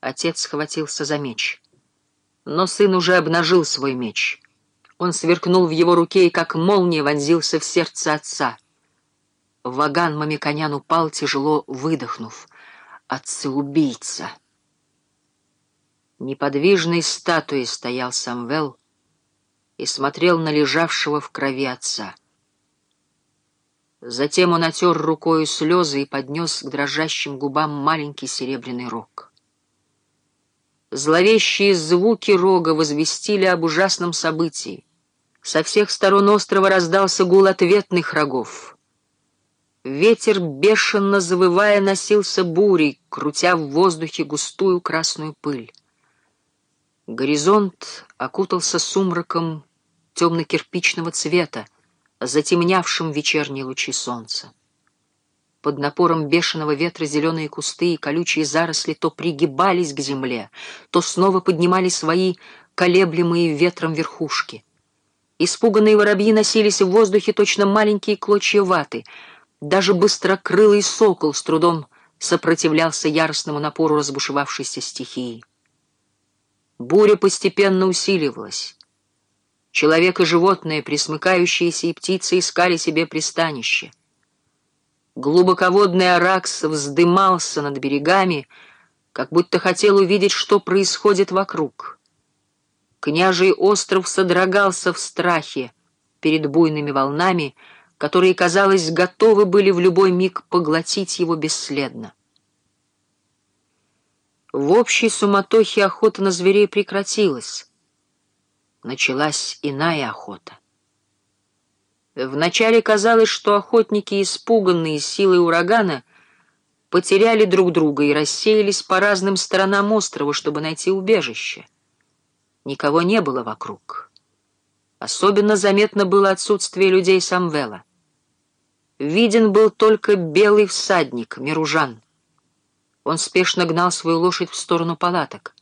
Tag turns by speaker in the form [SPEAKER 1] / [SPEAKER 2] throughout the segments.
[SPEAKER 1] Отец схватился за меч. Но сын уже обнажил свой меч. Он сверкнул в его руке и, как молния, вонзился в сердце отца. Ваган Мамиконян упал, тяжело выдохнув. «Отцы-убийца!» Неподвижной статуей стоял Самвел и смотрел на лежавшего в крови отца. Затем он отер рукою слезы и поднес к дрожащим губам маленький серебряный рог. Зловещие звуки рога возвестили об ужасном событии. Со всех сторон острова раздался гул ответных рогов. Ветер, бешено завывая, носился бурей, крутя в воздухе густую красную пыль. Горизонт окутался сумраком темно-кирпичного цвета, затемнявшим вечерние лучи солнца. Под напором бешеного ветра зеленые кусты и колючие заросли то пригибались к земле, то снова поднимали свои колеблемые ветром верхушки. Испуганные воробьи носились в воздухе точно маленькие клочья ваты. Даже быстрокрылый сокол с трудом сопротивлялся яростному напору разбушевавшейся стихии. Буря постепенно усиливалась. Человек и животные, присмыкающиеся и птицы, искали себе пристанище. Глубоководный аракс вздымался над берегами, как будто хотел увидеть, что происходит вокруг. Княжий остров содрогался в страхе перед буйными волнами, которые, казалось, готовы были в любой миг поглотить его бесследно. В общей суматохе охота на зверей прекратилась. Началась иная охота. Вначале казалось, что охотники, испуганные силой урагана, потеряли друг друга и рассеялись по разным сторонам острова, чтобы найти убежище. Никого не было вокруг. Особенно заметно было отсутствие людей Самвела. Виден был только белый всадник, Миружан — он спешно гнал свою лошадь в сторону палаток.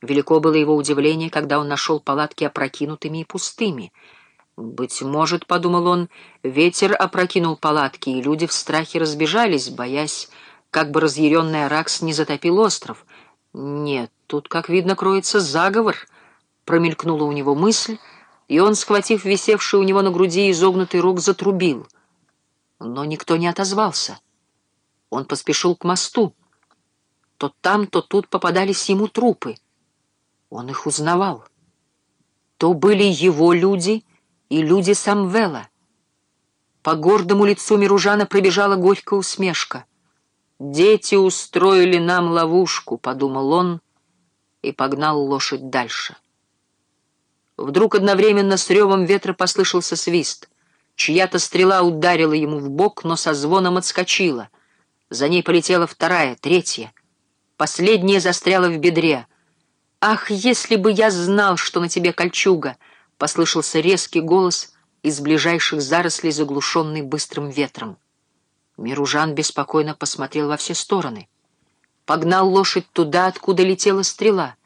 [SPEAKER 1] Велико было его удивление, когда он нашел палатки опрокинутыми и пустыми. «Быть может, — подумал он, — ветер опрокинул палатки, и люди в страхе разбежались, боясь, как бы разъяренный Аракс не затопил остров. Нет, тут, как видно, кроется заговор», — промелькнула у него мысль, и он, схватив висевший у него на груди изогнутый рог, затрубил. Но никто не отозвался. Он поспешил к мосту. То там, то тут попадались ему трупы. Он их узнавал. То были его люди и люди Самвела. По гордому лицу Миружана пробежала горькая усмешка. «Дети устроили нам ловушку», — подумал он и погнал лошадь дальше. Вдруг одновременно с ревом ветра послышался свист. Чья-то стрела ударила ему в бок, но со звоном отскочила. За ней полетела вторая, третья — Последняя застряла в бедре. «Ах, если бы я знал, что на тебе кольчуга!» — послышался резкий голос из ближайших зарослей, заглушенный быстрым ветром. Миружан беспокойно посмотрел во все стороны. Погнал лошадь туда, откуда летела стрела.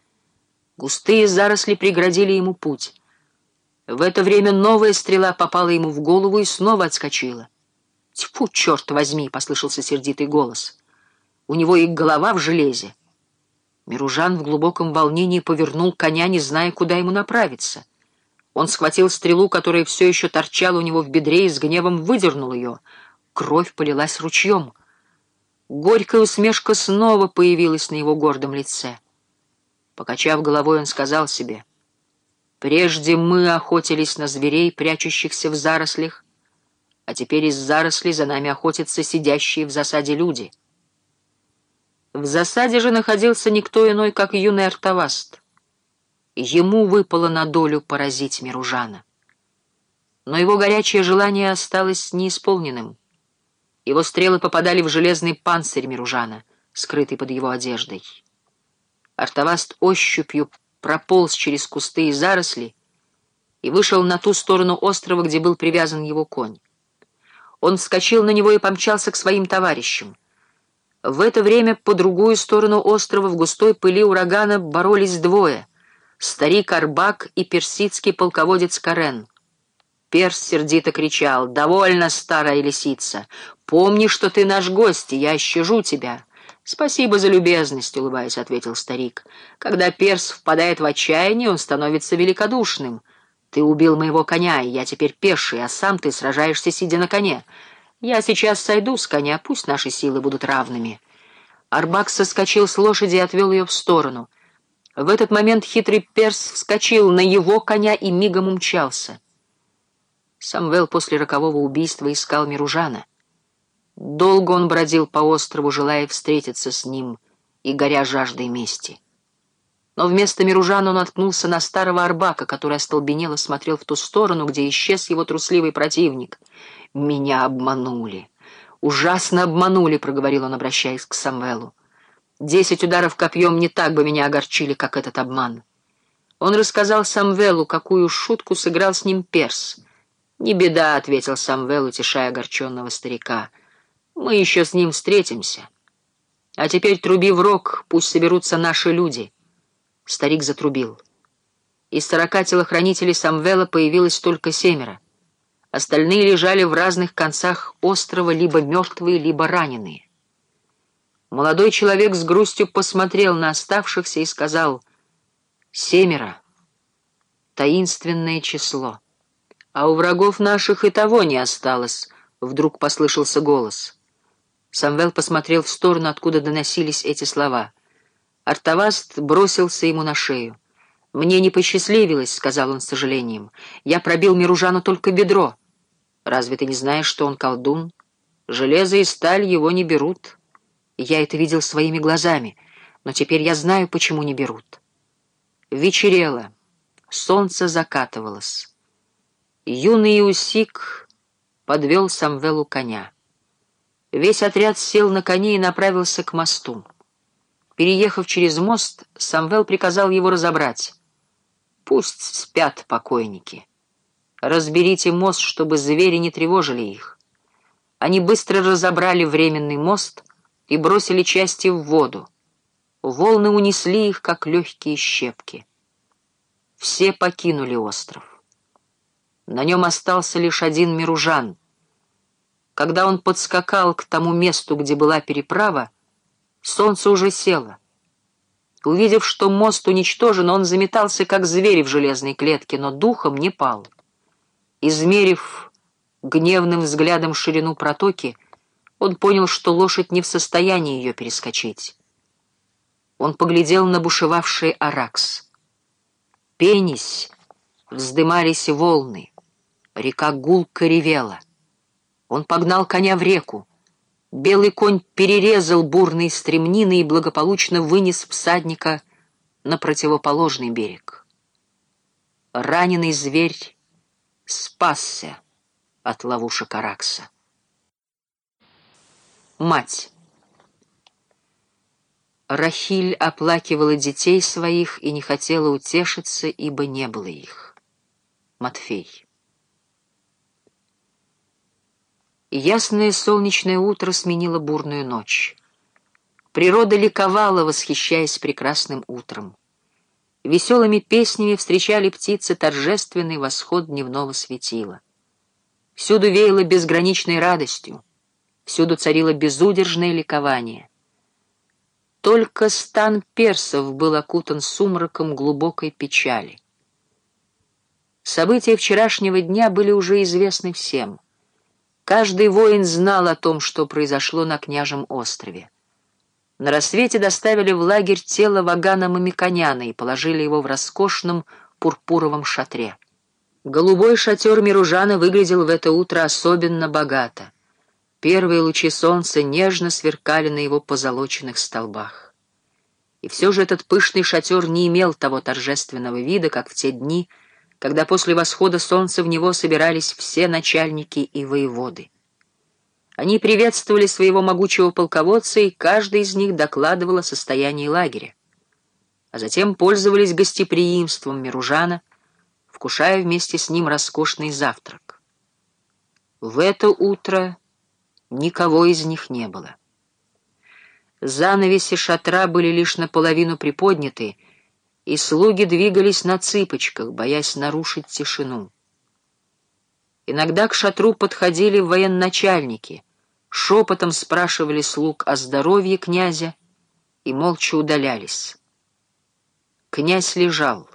[SPEAKER 1] Густые заросли преградили ему путь. В это время новая стрела попала ему в голову и снова отскочила. «Тьфу, черт возьми!» — послышался сердитый голос. У него и голова в железе. Миружан в глубоком волнении повернул коня, не зная, куда ему направиться. Он схватил стрелу, которая все еще торчала у него в бедре, и с гневом выдернул ее. Кровь полилась ручьем. Горькая усмешка снова появилась на его гордом лице. Покачав головой, он сказал себе, «Прежде мы охотились на зверей, прячущихся в зарослях, а теперь из зарослей за нами охотятся сидящие в засаде люди». В засаде же находился никто иной, как юный Артаваст. Ему выпало на долю поразить Миружана. Но его горячее желание осталось неисполненным. Его стрелы попадали в железный панцирь Миружана, скрытый под его одеждой. Артаваст ощупью прополз через кусты и заросли и вышел на ту сторону острова, где был привязан его конь. Он вскочил на него и помчался к своим товарищам. В это время по другую сторону острова в густой пыли урагана боролись двое — старик Арбак и персидский полководец Карен. Перс сердито кричал «Довольно, старая лисица! Помни, что ты наш гость, и я щажу тебя. «Спасибо за любезность», — улыбаясь, ответил старик. «Когда перс впадает в отчаяние, он становится великодушным. Ты убил моего коня, и я теперь пеший, а сам ты сражаешься, сидя на коне. Я сейчас сойду с коня, пусть наши силы будут равными». Арбак соскочил с лошади и отвел ее в сторону. В этот момент хитрый перс вскочил на его коня и мигом умчался. Самвел после рокового убийства искал Миружана. Долго он бродил по острову, желая встретиться с ним и горя жаждой мести. Но вместо Миружана он наткнулся на старого Арбака, который остолбенело смотрел в ту сторону, где исчез его трусливый противник. «Меня обманули! Ужасно обманули!» — проговорил он, обращаясь к Самвелу. «Десять ударов копьем не так бы меня огорчили, как этот обман». Он рассказал Самвелу, какую шутку сыграл с ним перс. «Не беда», — ответил Самвел, утешая огорченного старика. Мы еще с ним встретимся. А теперь труби в рог, пусть соберутся наши люди. Старик затрубил. Из сорока телохранителей Самвела появилось только семеро. Остальные лежали в разных концах острова, либо мертвые, либо раненые. Молодой человек с грустью посмотрел на оставшихся и сказал «Семеро. Таинственное число. А у врагов наших и того не осталось», — вдруг послышался голос. Самвел посмотрел в сторону, откуда доносились эти слова. Артаваст бросился ему на шею. «Мне не посчастливилось», — сказал он с сожалением. «Я пробил Миружану только бедро. Разве ты не знаешь, что он колдун? Железо и сталь его не берут. Я это видел своими глазами, но теперь я знаю, почему не берут». Вечерело, солнце закатывалось. Юный Усик подвел Самвелу коня. Весь отряд сел на коне и направился к мосту. Переехав через мост, Самвел приказал его разобрать. «Пусть спят покойники. Разберите мост, чтобы звери не тревожили их». Они быстро разобрали временный мост и бросили части в воду. Волны унесли их, как легкие щепки. Все покинули остров. На нем остался лишь один Миружан — когда он подскакал к тому месту, где была переправа, солнце уже село. Увидев, что мост уничтожен, он заметался, как зверь в железной клетке, но духом не пал. Измерив гневным взглядом ширину протоки, он понял, что лошадь не в состоянии ее перескочить. Он поглядел на бушевавший Аракс. Пенись, вздымались волны, река гулко ревела. Он погнал коня в реку. Белый конь перерезал бурные стремнины и благополучно вынес всадника на противоположный берег. Раненый зверь спасся от ловушек Аракса. Мать. Рахиль оплакивала детей своих и не хотела утешиться, ибо не было их. Матфей. Ясное солнечное утро сменило бурную ночь. Природа ликовала, восхищаясь прекрасным утром. Веселыми песнями встречали птицы торжественный восход дневного светила. Всюду веяло безграничной радостью, всюду царило безудержное ликование. Только стан персов был окутан сумраком глубокой печали. События вчерашнего дня были уже известны всем — Каждый воин знал о том, что произошло на княжем острове. На рассвете доставили в лагерь тело Вагана Мамиконяна и положили его в роскошном пурпуровом шатре. Голубой шатер Миружана выглядел в это утро особенно богато. Первые лучи солнца нежно сверкали на его позолоченных столбах. И все же этот пышный шатер не имел того торжественного вида, как в те дни, когда после восхода солнца в него собирались все начальники и воеводы. Они приветствовали своего могучего полководца, и каждый из них докладывал о состоянии лагеря. А затем пользовались гостеприимством Миружана, вкушая вместе с ним роскошный завтрак. В это утро никого из них не было. Занавеси шатра были лишь наполовину приподняты, и слуги двигались на цыпочках, боясь нарушить тишину. Иногда к шатру подходили военачальники, шепотом спрашивали слуг о здоровье князя и молча удалялись. Князь лежал.